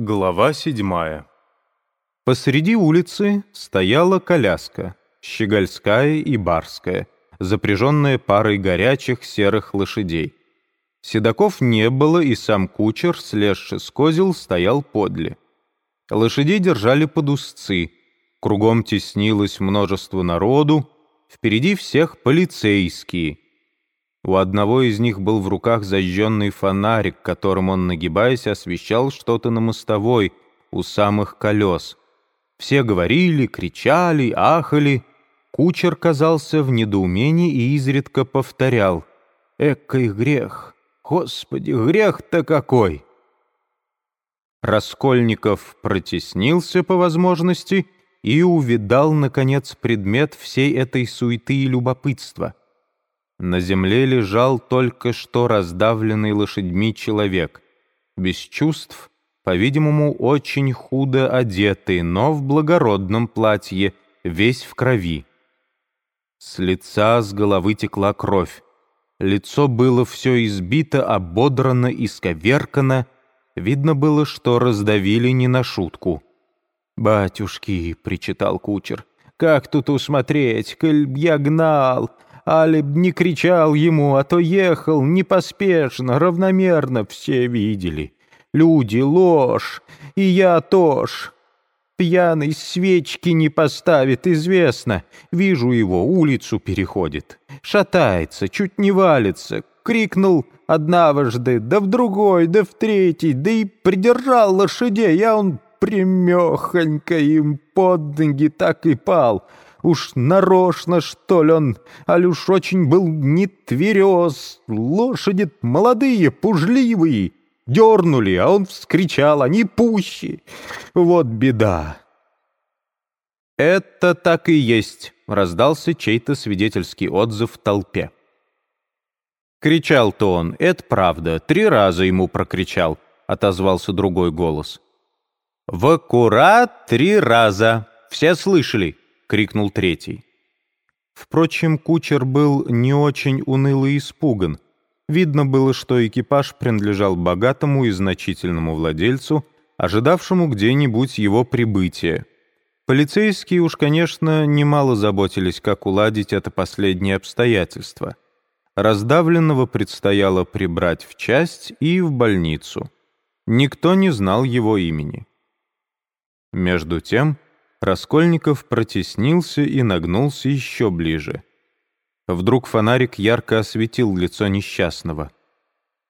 Глава седьмая. Посреди улицы стояла коляска, щегольская и барская, запряженная парой горячих серых лошадей. Седаков не было, и сам кучер, слезши с козел, стоял подле. Лошадей держали под узцы, кругом теснилось множество народу, впереди всех полицейские — у одного из них был в руках зажженный фонарик, которым он, нагибаясь, освещал что-то на мостовой, у самых колес. Все говорили, кричали, ахали. Кучер казался в недоумении и изредка повторял. «Экой грех! Господи, грех-то какой!» Раскольников протеснился по возможности и увидал, наконец, предмет всей этой суеты и любопытства. На земле лежал только что раздавленный лошадьми человек, без чувств, по-видимому, очень худо одетый, но в благородном платье, весь в крови. С лица, с головы текла кровь. Лицо было все избито, ободрано, исковеркано. Видно было, что раздавили не на шутку. «Батюшки», — причитал кучер, — «как тут усмотреть, коль я гнал, Али б не кричал ему, а то ехал непоспешно, равномерно, все видели. Люди, ложь, и я тоже. Пьяный свечки не поставит, известно. Вижу его, улицу переходит. Шатается, чуть не валится. Крикнул однажды, да в другой, да в третий, да и придержал лошадей, а он примехонько им под ноги так и пал. Уж нарочно, что ли, он, аль уж очень был не тверез. Лошади молодые, пужливые. Дернули, а он вскричал, они пуще. Вот беда. «Это так и есть», — раздался чей-то свидетельский отзыв в толпе. Кричал-то он, это правда, три раза ему прокричал, — отозвался другой голос. «В аккурат три раза, все слышали». — крикнул третий. Впрочем, кучер был не очень уныл и испуган. Видно было, что экипаж принадлежал богатому и значительному владельцу, ожидавшему где-нибудь его прибытия. Полицейские уж, конечно, немало заботились, как уладить это последнее обстоятельство. Раздавленного предстояло прибрать в часть и в больницу. Никто не знал его имени. Между тем, Раскольников протеснился и нагнулся еще ближе. Вдруг фонарик ярко осветил лицо несчастного.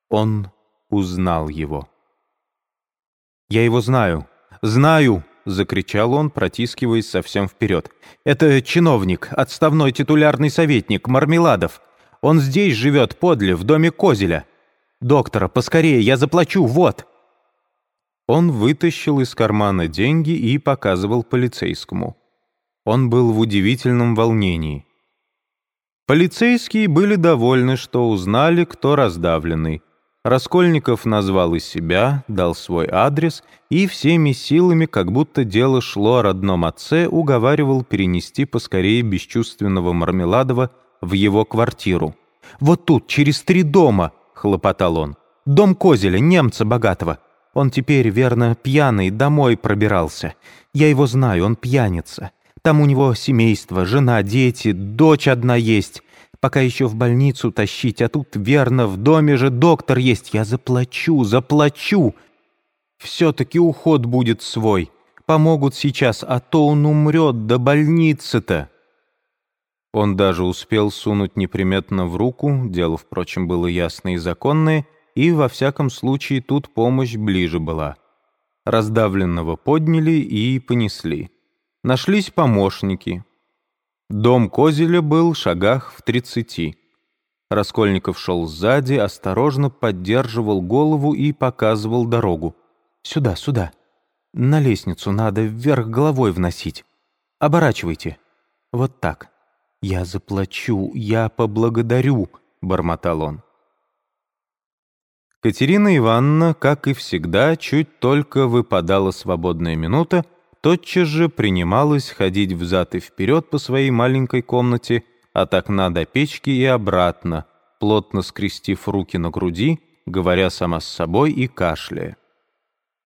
Он узнал его. «Я его знаю! Знаю!» — закричал он, протискиваясь совсем вперед. «Это чиновник, отставной титулярный советник, Мармеладов. Он здесь живет подле, в доме Козеля. Доктора, поскорее, я заплачу, вот!» Он вытащил из кармана деньги и показывал полицейскому. Он был в удивительном волнении. Полицейские были довольны, что узнали, кто раздавленный. Раскольников назвал и себя, дал свой адрес и всеми силами, как будто дело шло о родном отце, уговаривал перенести поскорее бесчувственного Мармеладова в его квартиру. «Вот тут, через три дома!» — хлопотал он. «Дом Козеля, немца богатого. Он теперь, верно, пьяный, домой пробирался. Я его знаю, он пьяница. Там у него семейство, жена, дети, дочь одна есть. Пока еще в больницу тащить, а тут, верно, в доме же доктор есть. Я заплачу, заплачу. Все-таки уход будет свой. Помогут сейчас, а то он умрет до больницы-то. Он даже успел сунуть неприметно в руку, дело, впрочем, было ясное и законное, и, во всяком случае, тут помощь ближе была. Раздавленного подняли и понесли. Нашлись помощники. Дом Козеля был в шагах в тридцати. Раскольников шел сзади, осторожно поддерживал голову и показывал дорогу. «Сюда, сюда. На лестницу надо вверх головой вносить. Оборачивайте. Вот так. Я заплачу, я поблагодарю», — бормотал он. Катерина Ивановна, как и всегда, чуть только выпадала свободная минута, тотчас же принималась ходить взад и вперед по своей маленькой комнате от окна до печки и обратно, плотно скрестив руки на груди, говоря сама с собой и кашляя.